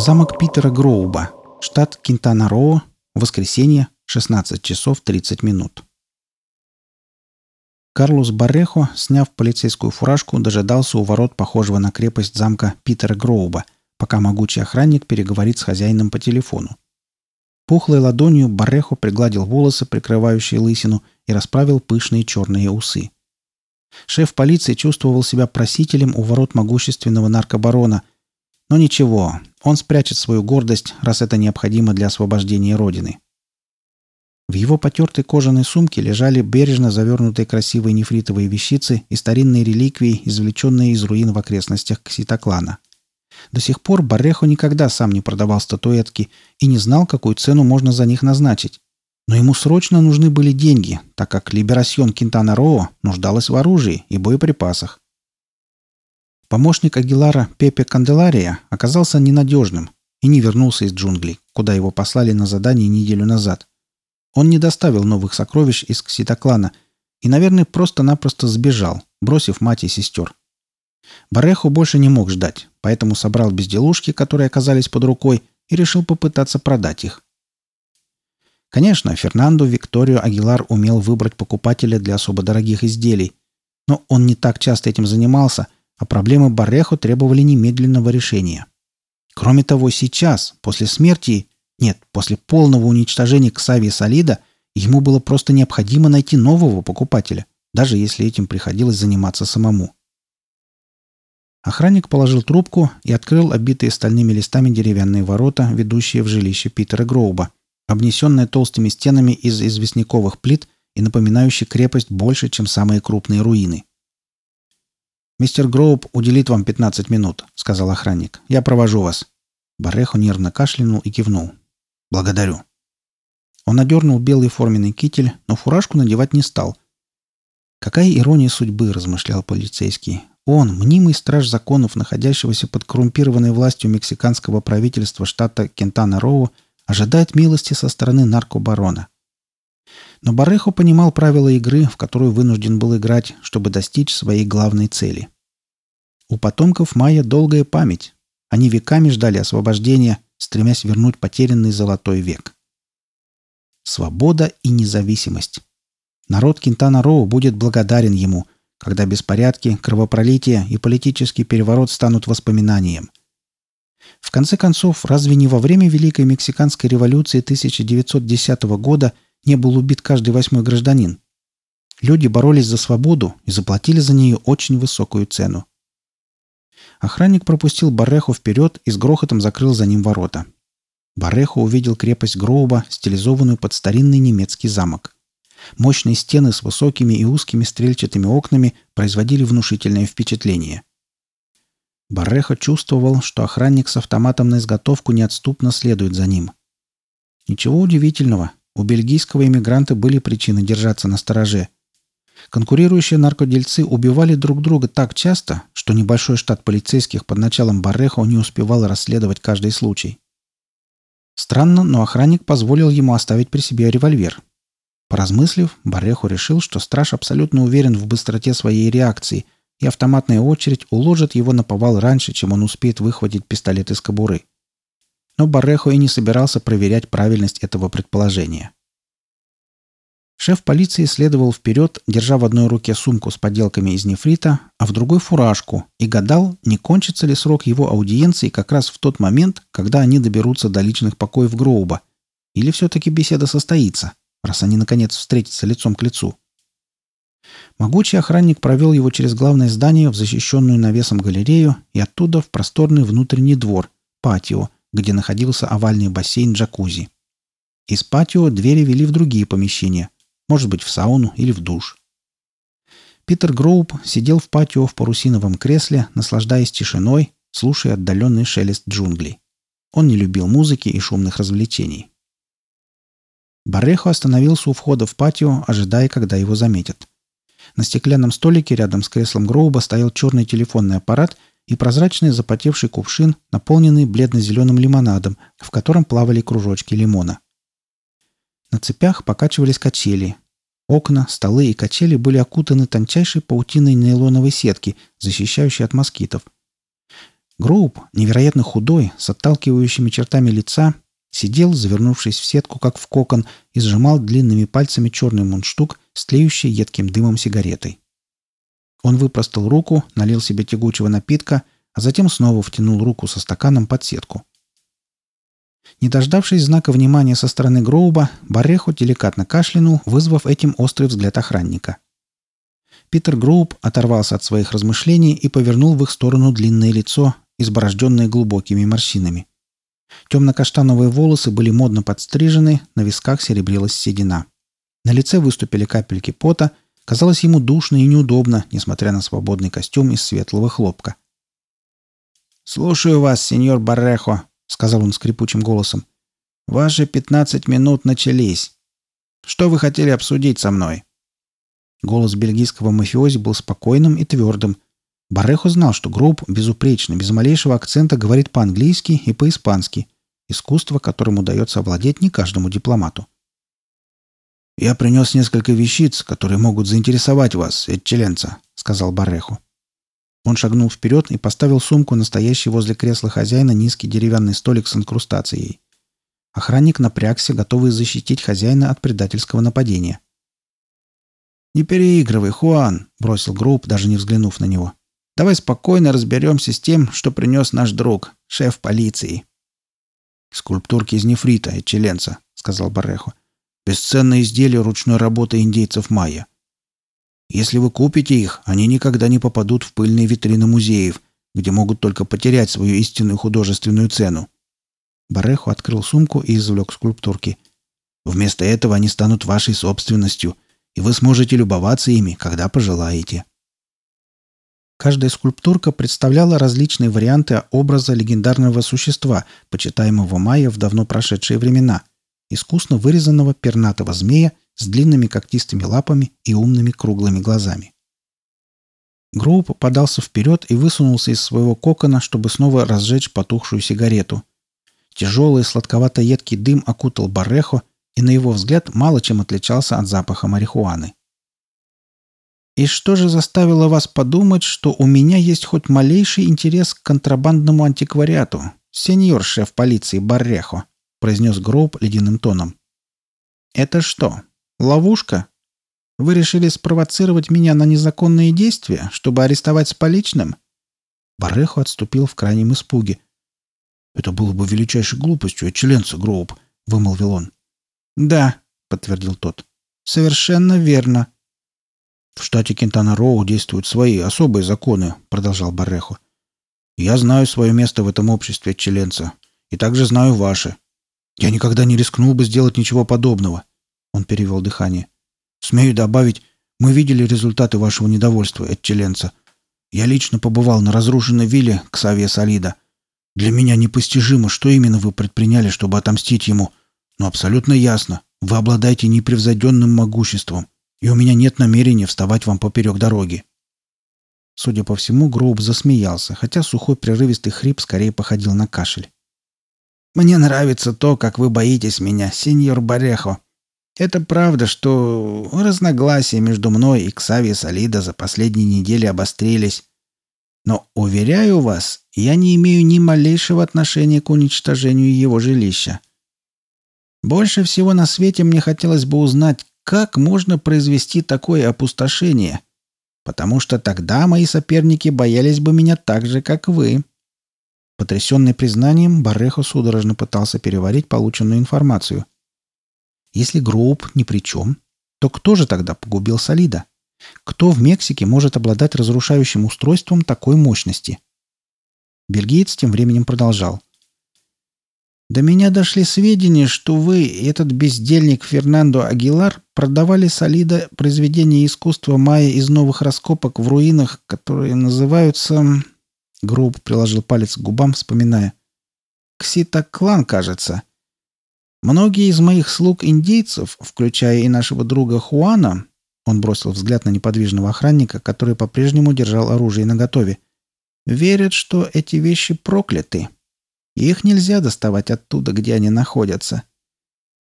Замок Питера Гроуба, штат Кинтана-Роо, воскресенье, 16 часов 30 минут. Карлос Баррехо, сняв полицейскую фуражку, дожидался у ворот похожего на крепость замка Питера Гроуба, пока могучий охранник переговорит с хозяином по телефону. Пухлой ладонью Баррехо пригладил волосы, прикрывающие лысину, и расправил пышные черные усы. Шеф полиции чувствовал себя просителем у ворот могущественного наркобарона. Но ничего, он спрячет свою гордость, раз это необходимо для освобождения Родины. В его потертой кожаной сумке лежали бережно завернутые красивые нефритовые вещицы и старинные реликвии, извлеченные из руин в окрестностях Кситоклана. До сих пор Баррехо никогда сам не продавал статуэтки и не знал, какую цену можно за них назначить. Но ему срочно нужны были деньги, так как Либерасьон Кинтана Роу нуждалась в оружии и боеприпасах. Помощник Агилара Пепе Канделария оказался ненадежным и не вернулся из джунглей, куда его послали на задание неделю назад. Он не доставил новых сокровищ из Кситоклана и, наверное, просто-напросто сбежал, бросив мать и сестер. Бареху больше не мог ждать, поэтому собрал безделушки, которые оказались под рукой, и решил попытаться продать их. Конечно, Фернандо Викторио Агилар умел выбрать покупателя для особо дорогих изделий, но он не так часто этим занимался, а проблемы Бареху требовали немедленного решения. Кроме того, сейчас, после смерти нет, после полного уничтожения Ксави Солида ему было просто необходимо найти нового покупателя, даже если этим приходилось заниматься самому. Охранник положил трубку и открыл обитые стальными листами деревянные ворота, ведущие в жилище Питера Гроуба, обнесенное толстыми стенами из известняковых плит и напоминающее крепость больше, чем самые крупные руины. «Мистер Гроуб уделит вам 15 минут», — сказал охранник. «Я провожу вас». Барехо нервно кашлянул и кивнул. «Благодарю». Он одернул белый форменный китель, но фуражку надевать не стал. «Какая ирония судьбы», — размышлял полицейский. «Он, мнимый страж законов, находящегося под коррумпированной властью мексиканского правительства штата Кентана-Роу, ожидает милости со стороны наркобарона». Но Барехо понимал правила игры, в которую вынужден был играть, чтобы достичь своей главной цели. У потомков майя долгая память. Они веками ждали освобождения, стремясь вернуть потерянный золотой век. Свобода и независимость. Народ Кинтана-Роу будет благодарен ему, когда беспорядки, кровопролитие и политический переворот станут воспоминанием. В конце концов, разве не во время Великой Мексиканской революции 1910 года не был убит каждый восьмой гражданин? Люди боролись за свободу и заплатили за нее очень высокую цену. Охранник пропустил Барреху вперед и с грохотом закрыл за ним ворота. Баррехо увидел крепость Гроуба, стилизованную под старинный немецкий замок. Мощные стены с высокими и узкими стрельчатыми окнами производили внушительное впечатление. Баррехо чувствовал, что охранник с автоматом на изготовку неотступно следует за ним. Ничего удивительного, у бельгийского иммигранта были причины держаться на стороже – Конкурирующие наркодельцы убивали друг друга так часто, что небольшой штат полицейских под началом Баррехо не успевал расследовать каждый случай. Странно, но охранник позволил ему оставить при себе револьвер. Поразмыслив, Баррехо решил, что страж абсолютно уверен в быстроте своей реакции, и автоматная очередь уложит его на повал раньше, чем он успеет выхватить пистолет из кобуры. Но Баррехо и не собирался проверять правильность этого предположения. Шеф полиции следовал вперед, держа в одной руке сумку с поделками из нефрита, а в другой фуражку, и гадал, не кончится ли срок его аудиенции как раз в тот момент, когда они доберутся до личных покоев Гроуба. Или все-таки беседа состоится, раз они наконец встретятся лицом к лицу. Могучий охранник провел его через главное здание в защищенную навесом галерею и оттуда в просторный внутренний двор, патио, где находился овальный бассейн джакузи. Из патио двери вели в другие помещения – может быть, в сауну или в душ. Питер Гроуп сидел в патио в парусиновом кресле, наслаждаясь тишиной, слушая отдаленный шелест джунглей. Он не любил музыки и шумных развлечений. Барехо остановился у входа в патио, ожидая, когда его заметят. На стеклянном столике рядом с креслом Гроуба стоял черный телефонный аппарат и прозрачный запотевший кувшин, наполненный бледно-зеленым лимонадом, в котором плавали кружочки лимона. На цепях покачивались качели. Окна, столы и качели были окутаны тончайшей паутиной нейлоновой сетки, защищающей от москитов. Гроуп, невероятно худой, с отталкивающими чертами лица, сидел, завернувшись в сетку, как в кокон, и сжимал длинными пальцами черный мундштук с тлеющей едким дымом сигаретой. Он выпростал руку, налил себе тягучего напитка, а затем снова втянул руку со стаканом под сетку. Не дождавшись знака внимания со стороны Гроуба, Бареху деликатно кашлянул, вызвав этим острый взгляд охранника. Питер Гроуб оторвался от своих размышлений и повернул в их сторону длинное лицо, изборожденное глубокими морщинами. Темно-каштановые волосы были модно подстрижены, на висках серебрилась седина. На лице выступили капельки пота, казалось ему душно и неудобно, несмотря на свободный костюм из светлого хлопка. «Слушаю вас, сеньор Баррехо», — сказал он скрипучим голосом. «Ваши пятнадцать минут начались. Что вы хотели обсудить со мной?» Голос бельгийского мафиози был спокойным и твердым, Барехо знал, что Гроб безупречно, без малейшего акцента говорит по-английски и по-испански, искусство, которым удается овладеть не каждому дипломату. «Я принес несколько вещиц, которые могут заинтересовать вас, Этчеленца», — сказал Барехо. Он шагнул вперед и поставил сумку, настоящий возле кресла хозяина, низкий деревянный столик с инкрустацией. Охранник напрягся, готовый защитить хозяина от предательского нападения. «Не переигрывай, Хуан!» — бросил Групп, даже не взглянув на него. Давай спокойно разберемся с тем, что принес наш друг, шеф полиции». «Скульптурки из нефрита и челенца», — сказал Барехо. «Бесценные изделия ручной работы индейцев майя. Если вы купите их, они никогда не попадут в пыльные витрины музеев, где могут только потерять свою истинную художественную цену». Барехо открыл сумку и извлек скульптурки. «Вместо этого они станут вашей собственностью, и вы сможете любоваться ими, когда пожелаете». Каждая скульптурка представляла различные варианты образа легендарного существа, почитаемого майя в давно прошедшие времена, искусно вырезанного пернатого змея с длинными когтистыми лапами и умными круглыми глазами. Гроуп подался вперед и высунулся из своего кокона, чтобы снова разжечь потухшую сигарету. Тяжелый сладковато-едкий дым окутал Баррехо, и на его взгляд мало чем отличался от запаха марихуаны. И что же заставило вас подумать, что у меня есть хоть малейший интерес к контрабандному антиквариату, сеньор шеф полиции Баррехо?» – произнес Гроуп ледяным тоном. «Это что, ловушка? Вы решили спровоцировать меня на незаконные действия, чтобы арестовать с поличным?» Баррехо отступил в крайнем испуге. «Это было бы величайшей глупостью от членца Гроуп», — вымолвил он. «Да», — подтвердил тот. «Совершенно верно. «В штате Кентана-Роу действуют свои особые законы», — продолжал Баррехо. «Я знаю свое место в этом обществе членца, и также знаю ваше. Я никогда не рискнул бы сделать ничего подобного». Он перевел дыхание. «Смею добавить, мы видели результаты вашего недовольства, Этчеленца. Я лично побывал на разрушенной вилле Ксавия Солида. Для меня непостижимо, что именно вы предприняли, чтобы отомстить ему. Но абсолютно ясно, вы обладаете непревзойденным могуществом и у меня нет намерения вставать вам поперек дороги». Судя по всему, Гроуб засмеялся, хотя сухой прерывистый хрип скорее походил на кашель. «Мне нравится то, как вы боитесь меня, сеньор Барехо. Это правда, что разногласия между мной и Ксави Солида за последние недели обострились. Но, уверяю вас, я не имею ни малейшего отношения к уничтожению его жилища. Больше всего на свете мне хотелось бы узнать, как можно произвести такое опустошение? Потому что тогда мои соперники боялись бы меня так же, как вы. Потрясенный признанием, Баррехо судорожно пытался переварить полученную информацию. Если Гроуп ни при чем, то кто же тогда погубил Солида? Кто в Мексике может обладать разрушающим устройством такой мощности? Бельгиец тем временем продолжал. До меня дошли сведения, что вы и этот бездельник Фернандо Агилар продавали солида произведения искусства майя из новых раскопок в руинах, которые называются... Груб приложил палец к губам, вспоминая. Кситоклан, кажется. Многие из моих слуг-индейцев, включая и нашего друга Хуана, он бросил взгляд на неподвижного охранника, который по-прежнему держал оружие наготове, верят, что эти вещи прокляты. Их нельзя доставать оттуда, где они находятся.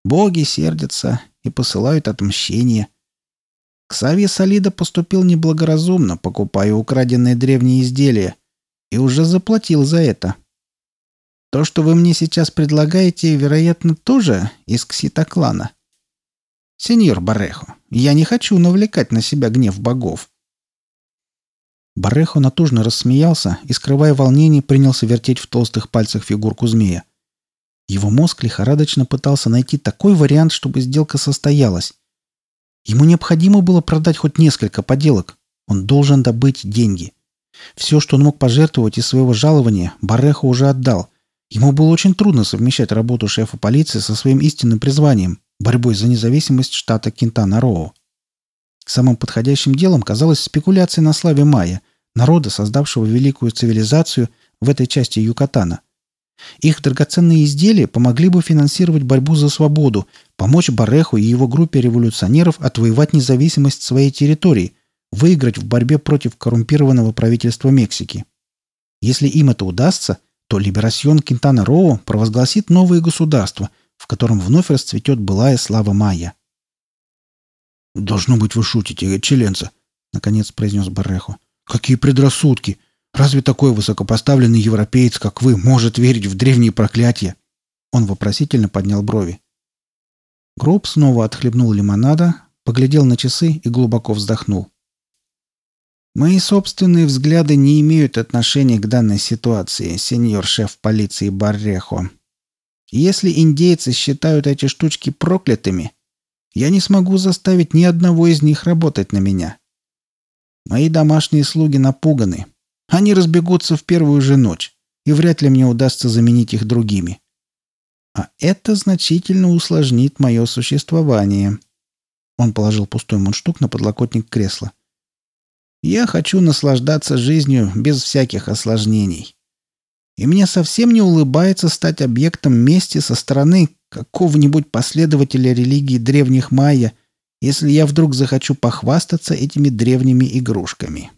Боги сердятся и посылают отмщение. Ксавье Солида поступил неблагоразумно, покупая украденные древние изделия, И уже заплатил за это. То, что вы мне сейчас предлагаете, вероятно, тоже из кситоклана. Сеньор Барехо, я не хочу навлекать на себя гнев богов. Барехо натужно рассмеялся и, скрывая волнение, принялся вертеть в толстых пальцах фигурку змея. Его мозг лихорадочно пытался найти такой вариант, чтобы сделка состоялась. Ему необходимо было продать хоть несколько поделок. Он должен добыть деньги. Все, что он мог пожертвовать из своего жалования, Барехо уже отдал. Ему было очень трудно совмещать работу шефа полиции со своим истинным призванием – борьбой за независимость штата Кинтана-Роу. Самым подходящим делом казалась спекуляция на славе майя, народа, создавшего великую цивилизацию в этой части Юкатана. Их драгоценные изделия помогли бы финансировать борьбу за свободу, помочь Бареху и его группе революционеров отвоевать независимость своей территории, выиграть в борьбе против коррумпированного правительства Мексики. Если им это удастся, то Либерасьон Кинтана Роу провозгласит новое государство, в котором вновь расцветет былая слава майя. «Должно быть, вы шутите, членца», — наконец произнес Баррехо. «Какие предрассудки! Разве такой высокопоставленный европеец, как вы, может верить в древние проклятия?» Он вопросительно поднял брови. Гроб снова отхлебнул лимонада, поглядел на часы и глубоко вздохнул. «Мои собственные взгляды не имеют отношения к данной ситуации, сеньор шеф полиции Баррехо. Если индейцы считают эти штучки проклятыми, я не смогу заставить ни одного из них работать на меня. Мои домашние слуги напуганы. Они разбегутся в первую же ночь, и вряд ли мне удастся заменить их другими. А это значительно усложнит мое существование. Он положил пустой мундштук на подлокотник кресла. Я хочу наслаждаться жизнью без всяких осложнений. И мне совсем не улыбается стать объектом мести со стороны какого-нибудь последователя религии древних майя, если я вдруг захочу похвастаться этими древними игрушками.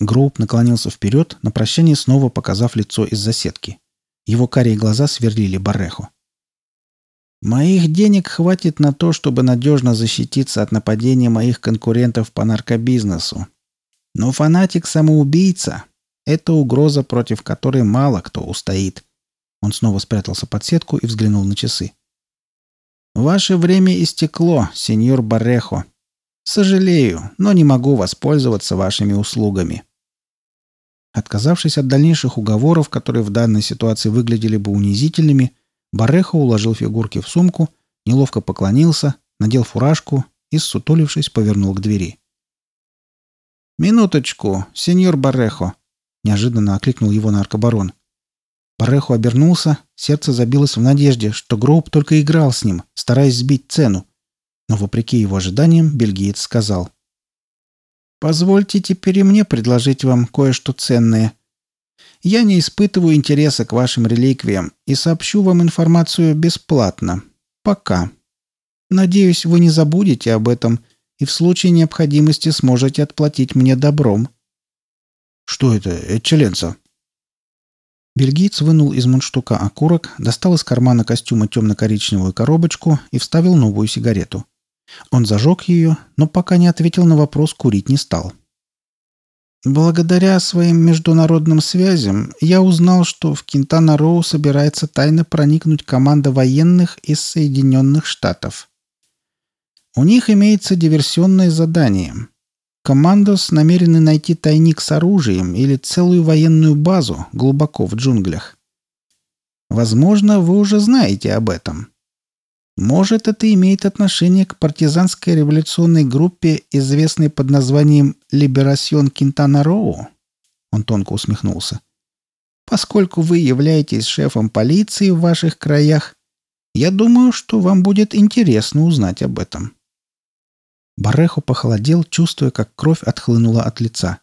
Гроуп наклонился вперед, на прощание снова показав лицо из-за сетки. Его карие глаза сверлили Бареху. «Моих денег хватит на то, чтобы надежно защититься от нападения моих конкурентов по наркобизнесу. Но фанатик-самоубийца это угроза, против которой мало кто устоит. Он снова спрятался под сетку и взглянул на часы. «Ваше время истекло, сеньор Баррехо. Сожалею, но не могу воспользоваться вашими услугами». Отказавшись от дальнейших уговоров, которые в данной ситуации выглядели бы унизительными, Баррехо уложил фигурки в сумку, неловко поклонился, надел фуражку и, сутулившись, повернул к двери. «Минуточку, сеньор Баррехо», Неожиданно окликнул его наркобарон. Пареху обернулся, сердце забилось в надежде, что Гроуп только играл с ним, стараясь сбить цену. Но, вопреки его ожиданиям, бельгиец сказал. «Позвольте теперь и мне предложить вам кое-что ценное. Я не испытываю интереса к вашим реликвиям и сообщу вам информацию бесплатно. Пока. Надеюсь, вы не забудете об этом и в случае необходимости сможете отплатить мне добром». «Что это, Эчеленца?» Бельгиец вынул из мундштука окурок, достал из кармана костюма темно-коричневую коробочку и вставил новую сигарету. Он зажег ее, но пока не ответил на вопрос, курить не стал. Благодаря своим международным связям я узнал, что в Кинтана-Роу собирается тайно проникнуть команда военных из Соединенных Штатов. У них имеется диверсионное задание Командос намерены найти тайник с оружием или целую военную базу глубоко в джунглях. Возможно, вы уже знаете об этом. Может, это имеет отношение к партизанской революционной группе, известной под названием «Либерасьон Кинтана Роу?» Он тонко усмехнулся. «Поскольку вы являетесь шефом полиции в ваших краях, я думаю, что вам будет интересно узнать об этом». Барехо похолодел, чувствуя, как кровь отхлынула от лица.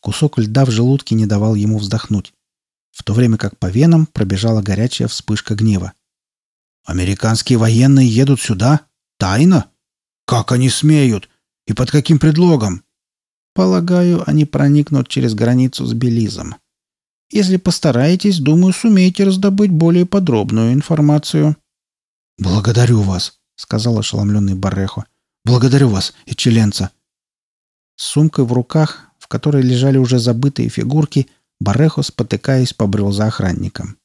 Кусок льда в желудке не давал ему вздохнуть, в то время как по венам пробежала горячая вспышка гнева. «Американские военные едут сюда? Тайно? Как они смеют? И под каким предлогом?» «Полагаю, они проникнут через границу с Белизом. Если постараетесь, думаю, сумеете раздобыть более подробную информацию». «Благодарю вас», — сказал ошеломленный Баррехо. Благодарю вас, Эчеленца!» С сумкой в руках, в которой лежали уже забытые фигурки, Барехо, спотыкаясь, побрел за охранником.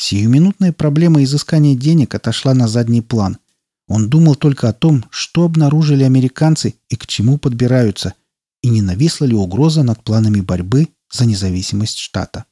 Сиюминутная проблема изыскания денег отошла на задний план. Он думал только о том, что обнаружили американцы и к чему подбираются, и не нависла ли угроза над планами борьбы за независимость штата.